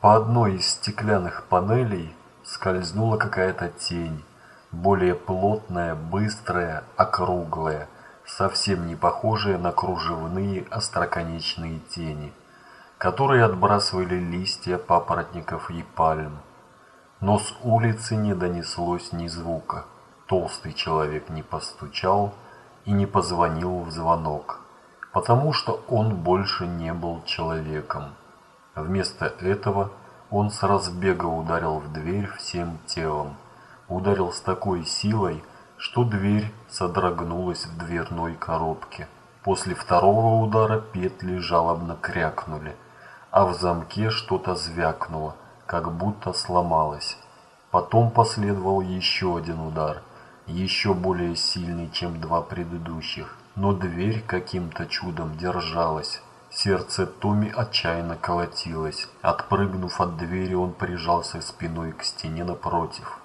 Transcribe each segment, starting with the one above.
По одной из стеклянных панелей скользнула какая-то тень, более плотная, быстрая, округлая, совсем не похожая на кружевные остроконечные тени, которые отбрасывали листья папоротников и пальм. Но с улицы не донеслось ни звука. Толстый человек не постучал и не позвонил в звонок, потому что он больше не был человеком. Вместо этого он с разбега ударил в дверь всем телом. Ударил с такой силой, что дверь содрогнулась в дверной коробке. После второго удара петли жалобно крякнули, а в замке что-то звякнуло, как будто сломалось. Потом последовал еще один удар, еще более сильный, чем два предыдущих, но дверь каким-то чудом держалась. Сердце Томи отчаянно колотилось. Отпрыгнув от двери, он прижался спиной к стене напротив.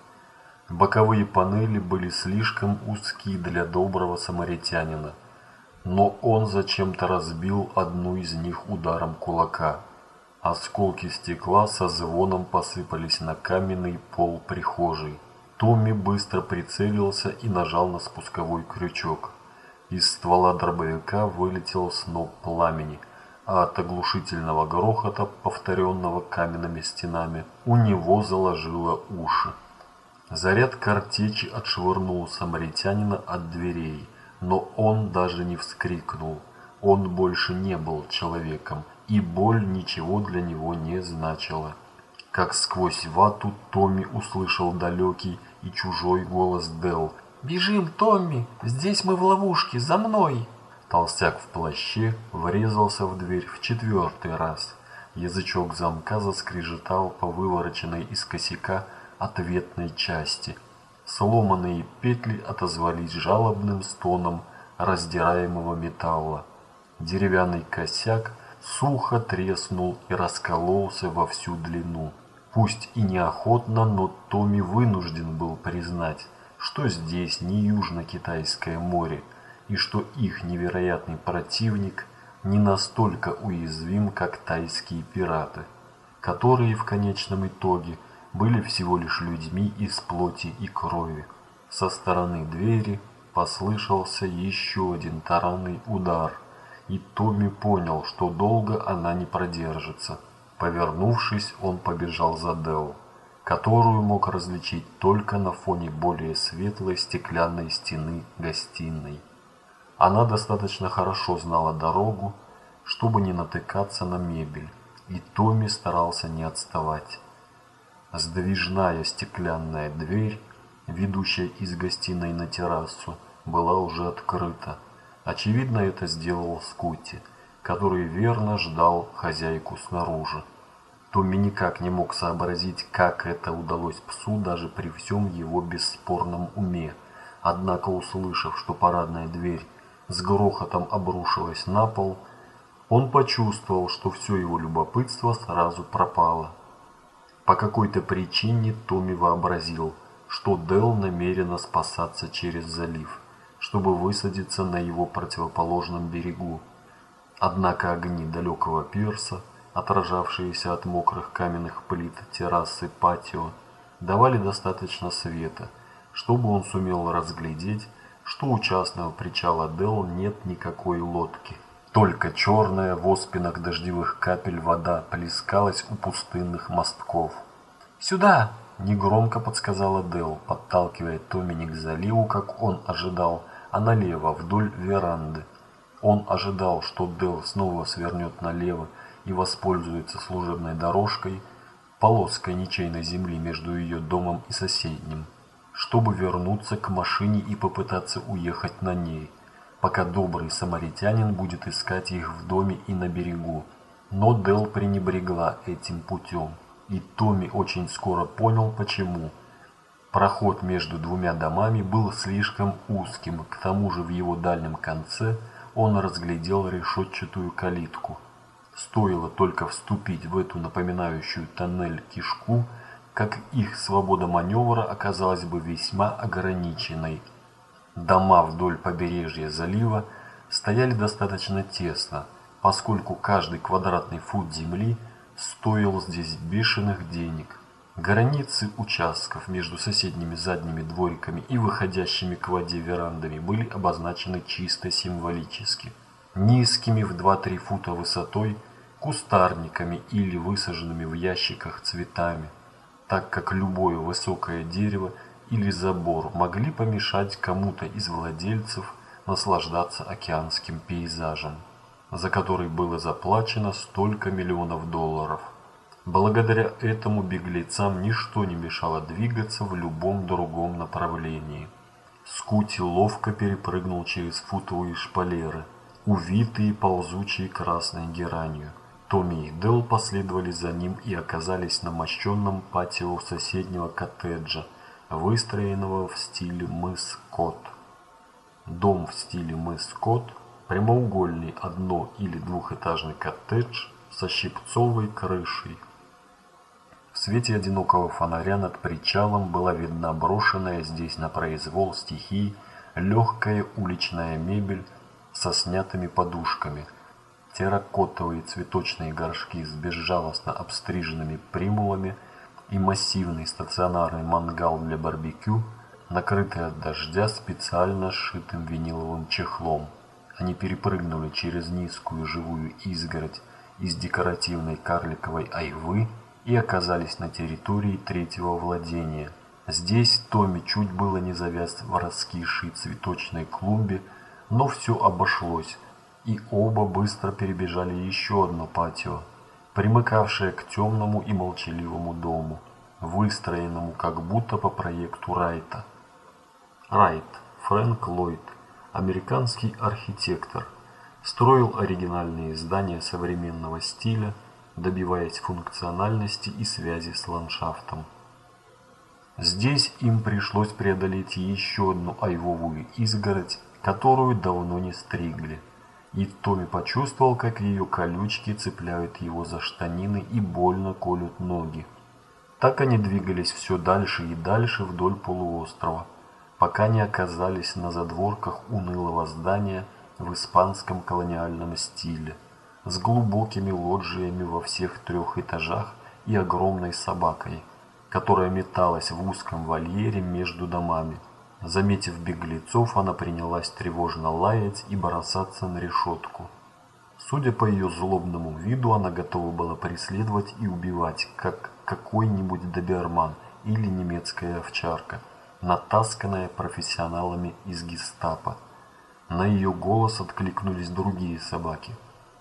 Боковые панели были слишком узкие для доброго самаритянина, но он зачем-то разбил одну из них ударом кулака. Осколки стекла со звоном посыпались на каменный пол прихожей. Томми быстро прицелился и нажал на спусковой крючок. Из ствола дробовика вылетел сноп пламени, а от оглушительного грохота, повторенного каменными стенами, у него заложило уши. Заряд картечи отшвырнул самаритянина от дверей, но он даже не вскрикнул. Он больше не был человеком, и боль ничего для него не значила. Как сквозь вату Томми услышал далекий и чужой голос Дел. «Бежим, Томми! Здесь мы в ловушке! За мной!» Толстяк в плаще врезался в дверь в четвертый раз. Язычок замка заскрежетал по вывороченной из косяка ответной части. Сломанные петли отозвались жалобным стоном раздираемого металла. Деревянный косяк сухо треснул и раскололся во всю длину. Пусть и неохотно, но Томми вынужден был признать, что здесь не Южно-Китайское море, и что их невероятный противник не настолько уязвим, как тайские пираты, которые в конечном итоге были всего лишь людьми из плоти и крови. Со стороны двери послышался еще один таранный удар, и Томми понял, что долго она не продержится. Повернувшись, он побежал за Дел, которую мог различить только на фоне более светлой стеклянной стены гостиной. Она достаточно хорошо знала дорогу, чтобы не натыкаться на мебель, и Томми старался не отставать. Сдвижная стеклянная дверь, ведущая из гостиной на террасу, была уже открыта. Очевидно, это сделал Скотти, который верно ждал хозяйку снаружи. Томми никак не мог сообразить, как это удалось псу даже при всем его бесспорном уме. Однако, услышав, что парадная дверь с грохотом обрушилась на пол, он почувствовал, что все его любопытство сразу пропало. По какой-то причине Томми вообразил, что Дел намерена спасаться через залив, чтобы высадиться на его противоположном берегу. Однако огни далекого пирса, отражавшиеся от мокрых каменных плит террасы патио, давали достаточно света, чтобы он сумел разглядеть, что у частного причала Дел нет никакой лодки. Только черная в оспинах дождевых капель вода плескалась у пустынных мостков. «Сюда!» – негромко подсказала Дел, подталкивая Томини к заливу, как он ожидал, а налево, вдоль веранды. Он ожидал, что Дел снова свернет налево и воспользуется служебной дорожкой, полоской ничейной земли между ее домом и соседним, чтобы вернуться к машине и попытаться уехать на ней – пока добрый самаритянин будет искать их в доме и на берегу. Но Дел пренебрегла этим путем, и Томми очень скоро понял, почему. Проход между двумя домами был слишком узким, к тому же в его дальнем конце он разглядел решетчатую калитку. Стоило только вступить в эту напоминающую тоннель кишку, как их свобода маневра оказалась бы весьма ограниченной – Дома вдоль побережья залива стояли достаточно тесно, поскольку каждый квадратный фут земли стоил здесь бешеных денег. Границы участков между соседними задними двориками и выходящими к воде верандами были обозначены чисто символически. Низкими в 2-3 фута высотой, кустарниками или высаженными в ящиках цветами, так как любое высокое дерево или забор могли помешать кому-то из владельцев наслаждаться океанским пейзажем, за который было заплачено столько миллионов долларов. Благодаря этому беглецам ничто не мешало двигаться в любом другом направлении. Скути ловко перепрыгнул через футовые шпалеры, увитые ползучей красной геранью. Томми и Дел последовали за ним и оказались на мощенном патио соседнего коттеджа, выстроенного в стиле мыс Кот. Дом в стиле мыс Кот – прямоугольный одно- или двухэтажный коттедж со щипцовой крышей. В свете одинокого фонаря над причалом была видна брошенная здесь на произвол стихии легкая уличная мебель со снятыми подушками, терракотовые цветочные горшки с безжалостно обстриженными примулами – и массивный стационарный мангал для барбекю, накрытый от дождя специально сшитым виниловым чехлом. Они перепрыгнули через низкую живую изгородь из декоративной карликовой айвы и оказались на территории третьего владения. Здесь Томми чуть было не завяз в раскисшей цветочной клумбе, но все обошлось, и оба быстро перебежали еще одно патио примыкавшая к темному и молчаливому дому, выстроенному как будто по проекту Райта. Райт, Фрэнк Ллойд, американский архитектор, строил оригинальные здания современного стиля, добиваясь функциональности и связи с ландшафтом. Здесь им пришлось преодолеть еще одну айвовую изгородь, которую давно не стригли – и Томми почувствовал, как ее колючки цепляют его за штанины и больно колют ноги. Так они двигались все дальше и дальше вдоль полуострова, пока не оказались на задворках унылого здания в испанском колониальном стиле, с глубокими лоджиями во всех трех этажах и огромной собакой, которая металась в узком вольере между домами. Заметив беглецов, она принялась тревожно лаять и бросаться на решетку. Судя по ее злобному виду, она готова была преследовать и убивать, как какой-нибудь доберман или немецкая овчарка, натасканная профессионалами из гестапо. На ее голос откликнулись другие собаки,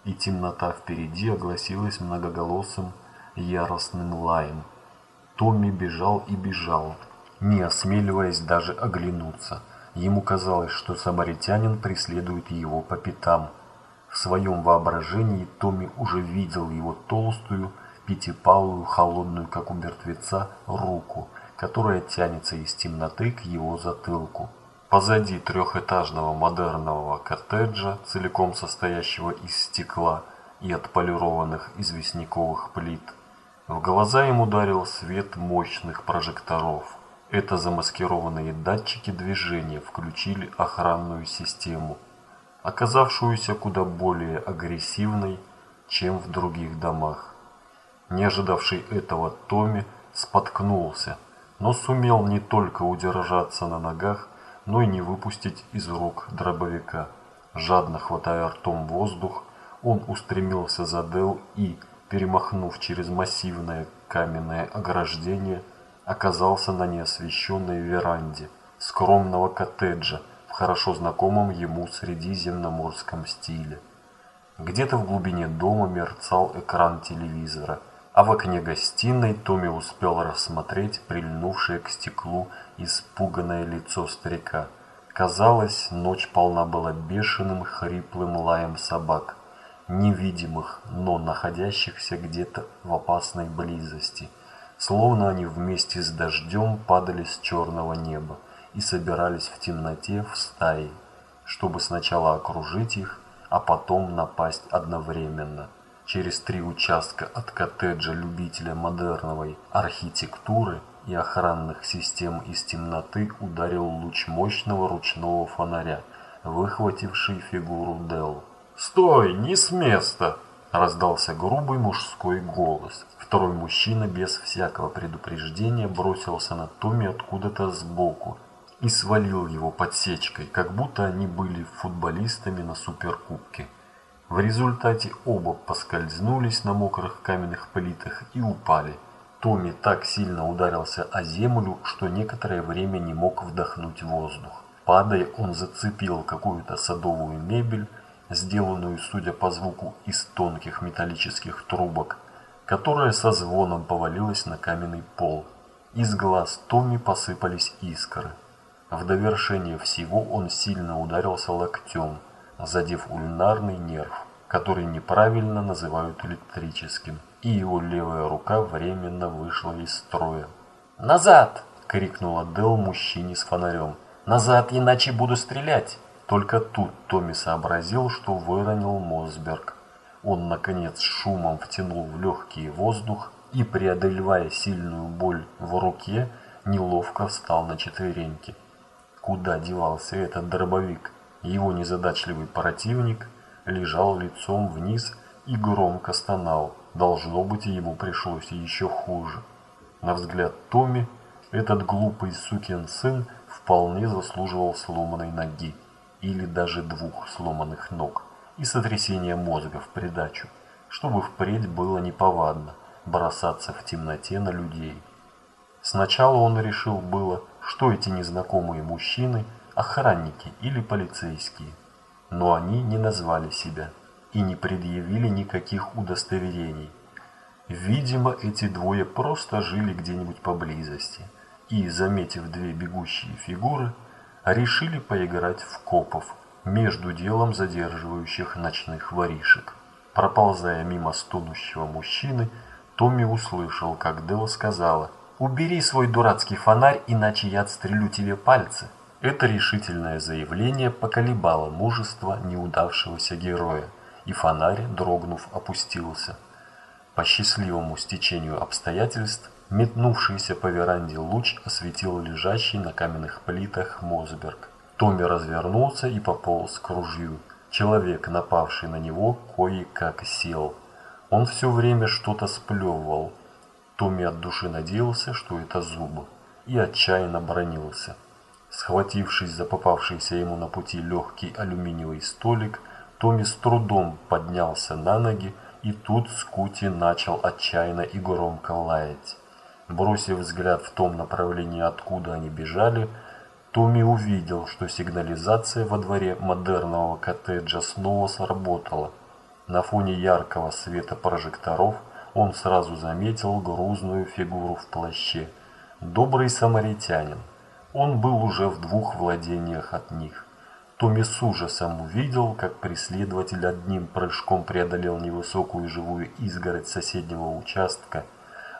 и темнота впереди огласилась многоголосым яростным лаем. Томми бежал и бежал, не осмеливаясь даже оглянуться. Ему казалось, что самаритянин преследует его по пятам. В своем воображении Томми уже видел его толстую, пятипалую, холодную, как у мертвеца, руку, которая тянется из темноты к его затылку. Позади трехэтажного модернового коттеджа, целиком состоящего из стекла и отполированных известняковых плит, в глаза ему ударил свет мощных прожекторов. Это замаскированные датчики движения включили охранную систему, оказавшуюся куда более агрессивной, чем в других домах. Не ожидавший этого Томми споткнулся, но сумел не только удержаться на ногах, но и не выпустить из рук дробовика. Жадно хватая ртом воздух, он устремился за Дел и, перемахнув через массивное каменное ограждение, оказался на неосвещенной веранде скромного коттеджа в хорошо знакомом ему средиземноморском стиле. Где-то в глубине дома мерцал экран телевизора, а в окне гостиной Томми успел рассмотреть прильнувшее к стеклу испуганное лицо старика. Казалось, ночь полна была бешеным хриплым лаем собак, невидимых, но находящихся где-то в опасной близости – Словно они вместе с дождем падали с черного неба и собирались в темноте в стаи, чтобы сначала окружить их, а потом напасть одновременно. Через три участка от коттеджа любителя модерновой архитектуры и охранных систем из темноты ударил луч мощного ручного фонаря, выхвативший фигуру Дел. «Стой, не с места!» – Раздался грубый мужской голос. Второй мужчина без всякого предупреждения бросился на Томми откуда-то сбоку и свалил его подсечкой, как будто они были футболистами на суперкубке. В результате оба поскользнулись на мокрых каменных плитах и упали. Томми так сильно ударился о землю, что некоторое время не мог вдохнуть воздух. Падая, он зацепил какую-то садовую мебель, сделанную, судя по звуку, из тонких металлических трубок, которая со звоном повалилась на каменный пол. Из глаз Томми посыпались искры. В довершение всего он сильно ударился локтем, задев ульнарный нерв, который неправильно называют электрическим, и его левая рука временно вышла из строя. «Назад!» — крикнула Дел мужчине с фонарем. «Назад, иначе буду стрелять!» Только тут Томми сообразил, что выронил Мосберг. Он, наконец, шумом втянул в легкий воздух и, преодолевая сильную боль в руке, неловко встал на четвереньки. Куда девался этот дробовик? Его незадачливый противник лежал лицом вниз и громко стонал. Должно быть, ему пришлось еще хуже. На взгляд Томми, этот глупый сукин сын вполне заслуживал сломанной ноги или даже двух сломанных ног и сотрясения мозга в придачу, чтобы впредь было неповадно бросаться в темноте на людей. Сначала он решил было, что эти незнакомые мужчины – охранники или полицейские, но они не назвали себя и не предъявили никаких удостоверений. Видимо, эти двое просто жили где-нибудь поблизости и, заметив две бегущие фигуры, решили поиграть в копов между делом задерживающих ночных воришек. Проползая мимо стонущего мужчины, Томми услышал, как Дел сказала «Убери свой дурацкий фонарь, иначе я отстрелю тебе пальцы». Это решительное заявление поколебало мужество неудавшегося героя, и фонарь, дрогнув, опустился. По счастливому стечению обстоятельств Метнувшийся по веранде луч осветил лежащий на каменных плитах Мосберг. Томми развернулся и пополз к ружью. Человек, напавший на него, кое-как сел. Он все время что-то сплевывал. Томми от души надеялся, что это зубы, и отчаянно бронился. Схватившись за попавшийся ему на пути легкий алюминиевый столик, Томми с трудом поднялся на ноги, и тут Скути начал отчаянно и громко лаять. Бросив взгляд в том направлении, откуда они бежали, Томми увидел, что сигнализация во дворе модерного коттеджа снова сработала. На фоне яркого света прожекторов он сразу заметил грузную фигуру в плаще. Добрый самаритянин. Он был уже в двух владениях от них. Томми с ужасом увидел, как преследователь одним прыжком преодолел невысокую живую изгородь соседнего участка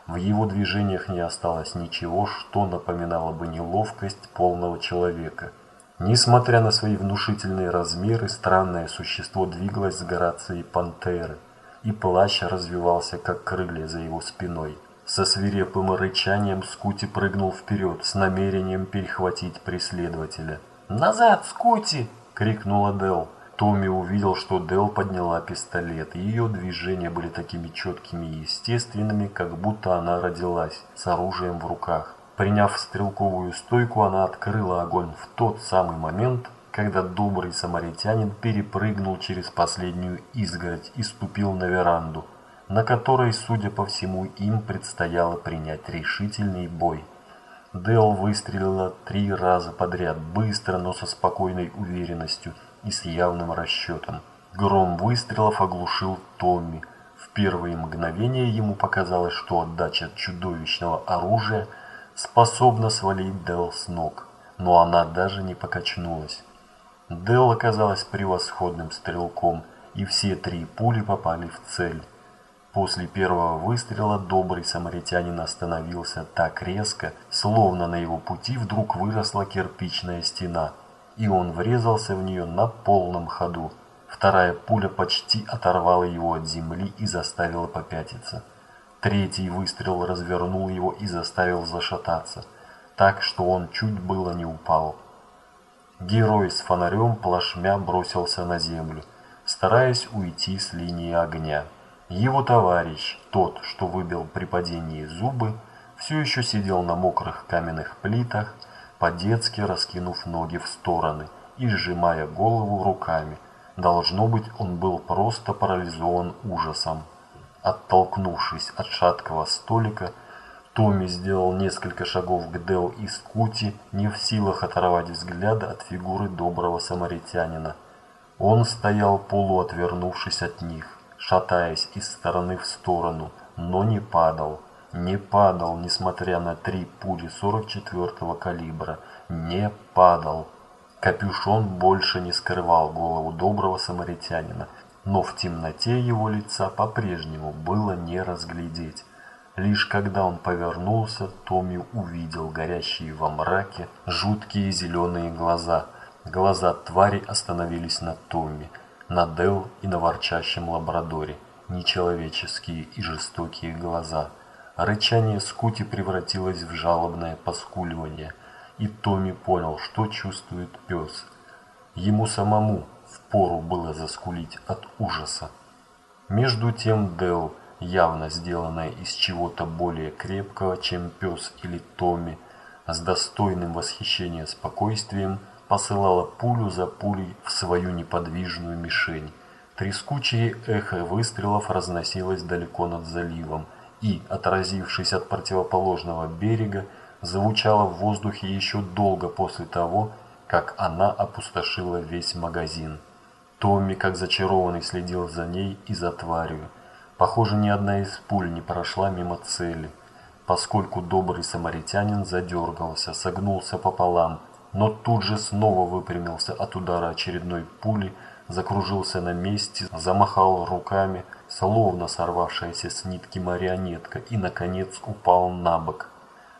в его движениях не осталось ничего, что напоминало бы неловкость полного человека. Несмотря на свои внушительные размеры, странное существо двигалось с грацией пантеры, и плащ развивался, как крылья за его спиной. Со свирепым рычанием Скути прыгнул вперед с намерением перехватить преследователя. «Назад, Скути!» — крикнула Дел. Томми увидел, что Дел подняла пистолет. Ее движения были такими четкими и естественными, как будто она родилась с оружием в руках. Приняв стрелковую стойку, она открыла огонь в тот самый момент, когда добрый самаритянин перепрыгнул через последнюю изгородь и ступил на веранду, на которой, судя по всему, им предстояло принять решительный бой. Дел выстрелила три раза подряд, быстро, но со спокойной уверенностью – и с явным расчетом. Гром выстрелов оглушил Томми. В первые мгновения ему показалось, что отдача чудовищного оружия способна свалить Дел с ног, но она даже не покачнулась. Дел оказалась превосходным стрелком, и все три пули попали в цель. После первого выстрела добрый самаритянин остановился так резко, словно на его пути вдруг выросла кирпичная стена – и он врезался в нее на полном ходу. Вторая пуля почти оторвала его от земли и заставила попятиться. Третий выстрел развернул его и заставил зашататься, так что он чуть было не упал. Герой с фонарем плашмя бросился на землю, стараясь уйти с линии огня. Его товарищ, тот, что выбил при падении зубы, все еще сидел на мокрых каменных плитах, по-детски раскинув ноги в стороны и сжимая голову руками. Должно быть, он был просто парализован ужасом. Оттолкнувшись от шаткого столика, Томми сделал несколько шагов к Дел и Скути, не в силах оторвать взгляда от фигуры доброго самаритянина. Он стоял полуотвернувшись от них, шатаясь из стороны в сторону, но не падал. Не падал, несмотря на три пули 44-го калибра. Не падал. Капюшон больше не скрывал голову доброго самаритянина, но в темноте его лица по-прежнему было не разглядеть. Лишь когда он повернулся, Томми увидел горящие во мраке жуткие зеленые глаза. Глаза твари остановились на Томми, на Дел и на ворчащем лабрадоре. Нечеловеческие и жестокие глаза. Рычание скути превратилось в жалобное поскуливание, и Томми понял, что чувствует пес. Ему самому впору было заскулить от ужаса. Между тем Дел, явно сделанная из чего-то более крепкого, чем пес или Томми, с достойным восхищения спокойствием посылала пулю за пулей в свою неподвижную мишень. Трескучее эхо выстрелов разносилось далеко над заливом и, отразившись от противоположного берега, звучало в воздухе еще долго после того, как она опустошила весь магазин. Томми, как зачарованный, следил за ней и за тварью. Похоже, ни одна из пуль не прошла мимо цели, поскольку добрый самаритянин задергался, согнулся пополам, но тут же снова выпрямился от удара очередной пули, закружился на месте, замахал руками, словно сорвавшаяся с нитки марионетка, и, наконец, упал на бок,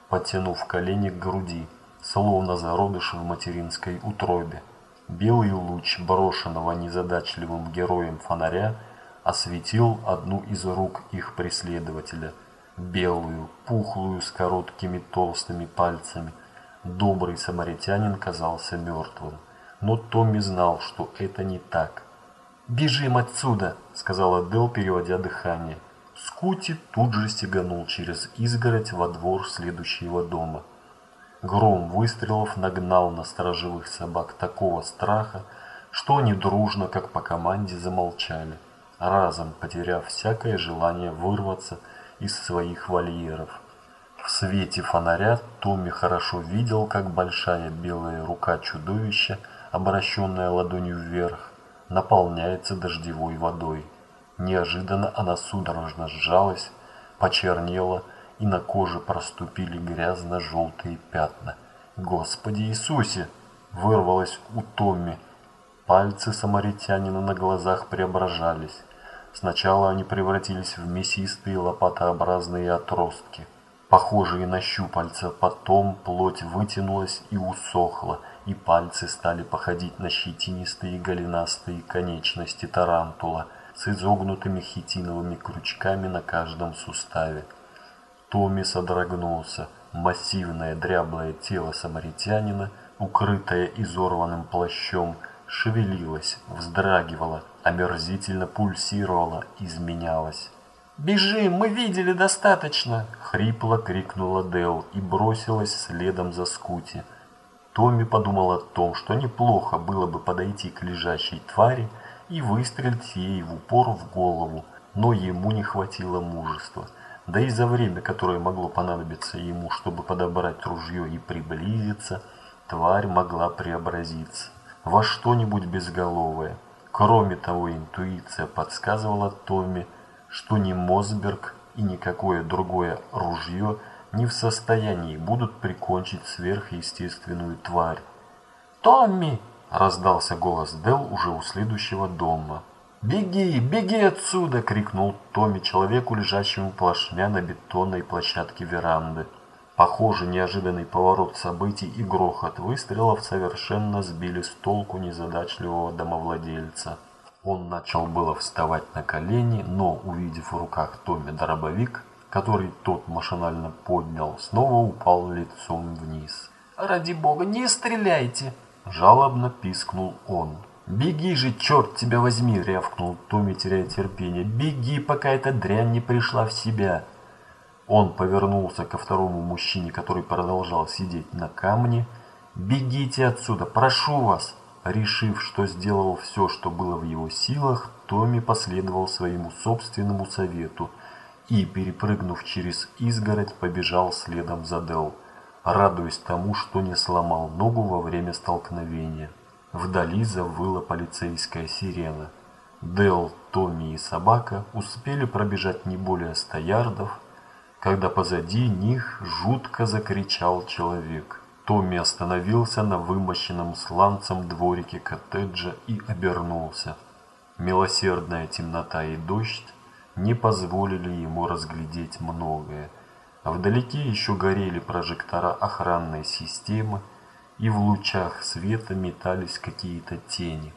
подтянув колени к груди, словно зародыш в материнской утробе. Белый луч, брошенного незадачливым героем фонаря, осветил одну из рук их преследователя. Белую, пухлую, с короткими толстыми пальцами. Добрый самаритянин казался мертвым. Но Томми знал, что это не так. «Бежим отсюда!» — сказала Дел, переводя дыхание. Скути тут же стеганул через изгородь во двор следующего дома. Гром выстрелов нагнал на сторожевых собак такого страха, что они дружно, как по команде, замолчали, разом потеряв всякое желание вырваться из своих вольеров. В свете фонаря Томми хорошо видел, как большая белая рука чудовища, обращенная ладонью вверх, наполняется дождевой водой. Неожиданно она судорожно сжалась, почернела, и на коже проступили грязно-желтые пятна. «Господи Иисусе!» – вырвалось у Томми. Пальцы самаритянина на глазах преображались. Сначала они превратились в мясистые лопатообразные отростки, похожие на щупальца, потом плоть вытянулась и усохла, и пальцы стали походить на щетинистые голенастые конечности тарантула с изогнутыми хитиновыми крючками на каждом суставе. Томми содрогнулся. Массивное дряблое тело самаритянина, укрытое изорванным плащом, шевелилось, вздрагивало, омерзительно пульсировало, изменялось. «Бежим, мы видели достаточно!» — хрипло крикнула Дел и бросилась следом за Скути. Томми подумал о том, что неплохо было бы подойти к лежащей твари и выстрелить ей в упор в голову, но ему не хватило мужества — да и за время, которое могло понадобиться ему, чтобы подобрать ружье и приблизиться, тварь могла преобразиться во что-нибудь безголовое. Кроме того, интуиция подсказывала Томми, что ни Мосберг и никакое другое ружье не в состоянии будут прикончить сверхъестественную тварь. «Томми!» – раздался голос Дел уже у следующего дома. «Беги, беги отсюда!» – крикнул Томми человеку, лежащему плашмя на бетонной площадке веранды. Похоже, неожиданный поворот событий и грохот выстрелов совершенно сбили с толку незадачливого домовладельца. Он начал было вставать на колени, но, увидев в руках Томми дробовик, который тот машинально поднял, снова упал лицом вниз. «Ради бога, не стреляйте!» Жалобно пискнул он. «Беги же, черт тебя возьми!» — рявкнул Томми, теряя терпение. «Беги, пока эта дрянь не пришла в себя!» Он повернулся ко второму мужчине, который продолжал сидеть на камне. «Бегите отсюда, прошу вас!» Решив, что сделал все, что было в его силах, Томми последовал своему собственному совету и, перепрыгнув через изгородь, побежал следом за Дел, радуясь тому, что не сломал ногу во время столкновения. Вдали завыла полицейская сирена. Дел, Томми и собака успели пробежать не более ста ярдов, когда позади них жутко закричал человек. Томми остановился на вымощенном сланцем дворике коттеджа и обернулся. Милосердная темнота и дождь не позволили ему разглядеть многое. Вдалеке еще горели прожектора охранной системы, и в лучах света метались какие-то тени.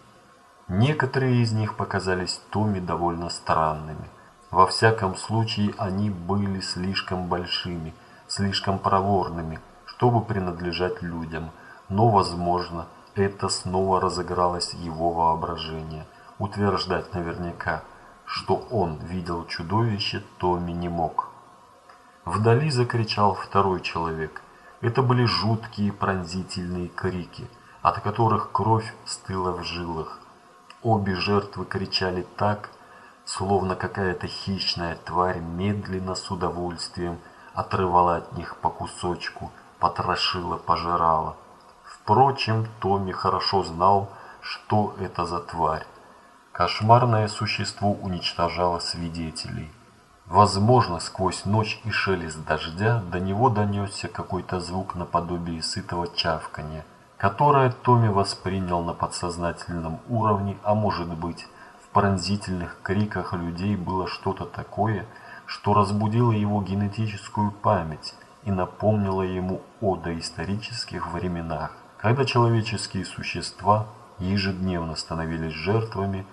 Некоторые из них показались Томми довольно странными. Во всяком случае, они были слишком большими, слишком проворными, чтобы принадлежать людям, но, возможно, это снова разыгралось его воображение. Утверждать наверняка, что он видел чудовище, Томми не мог. Вдали закричал второй человек. Это были жуткие пронзительные крики, от которых кровь стыла в жилах. Обе жертвы кричали так, словно какая-то хищная тварь медленно с удовольствием отрывала от них по кусочку – потрошила, пожирала. Впрочем, Томми хорошо знал, что это за тварь. Кошмарное существо уничтожало свидетелей. Возможно, сквозь ночь и шелест дождя до него донесся какой-то звук наподобие сытого чавканья, которое Томми воспринял на подсознательном уровне, а может быть, в пронзительных криках людей было что-то такое, что разбудило его генетическую память – и напомнила ему о доисторических временах, когда человеческие существа ежедневно становились жертвами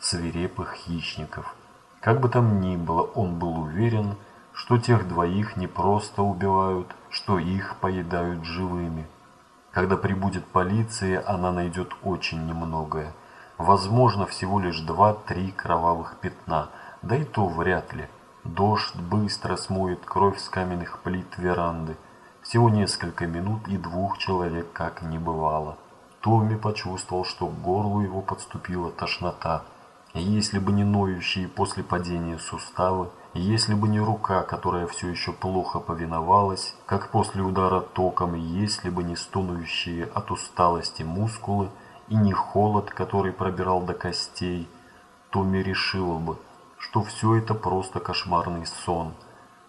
свирепых хищников. Как бы там ни было, он был уверен, что тех двоих не просто убивают, что их поедают живыми. Когда прибудет полиция, она найдет очень немногое. Возможно, всего лишь два-три кровавых пятна, да и то вряд ли – Дождь быстро смоет кровь с каменных плит веранды. Всего несколько минут и двух человек как не бывало. Томми почувствовал, что к горлу его подступила тошнота. Если бы не ноющие после падения суставы, если бы не рука, которая все еще плохо повиновалась, как после удара током, если бы не стонущие от усталости мускулы, и не холод, который пробирал до костей, Томми решил бы, что все это просто кошмарный сон.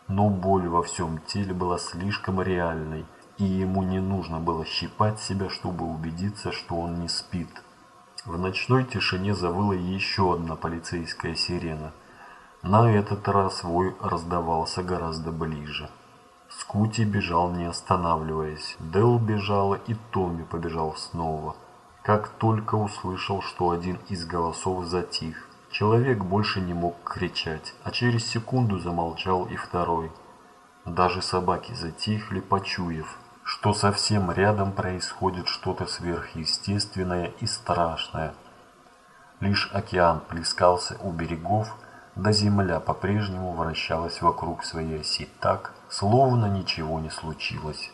Но боль во всем теле была слишком реальной, и ему не нужно было щипать себя, чтобы убедиться, что он не спит. В ночной тишине завыла еще одна полицейская сирена. На этот раз вой раздавался гораздо ближе. Скути бежал не останавливаясь. Дел бежала и Томми побежал снова. Как только услышал, что один из голосов затих, Человек больше не мог кричать, а через секунду замолчал и второй. Даже собаки затихли, почуяв, что совсем рядом происходит что-то сверхъестественное и страшное. Лишь океан плескался у берегов, да земля по-прежнему вращалась вокруг своей оси так, словно ничего не случилось.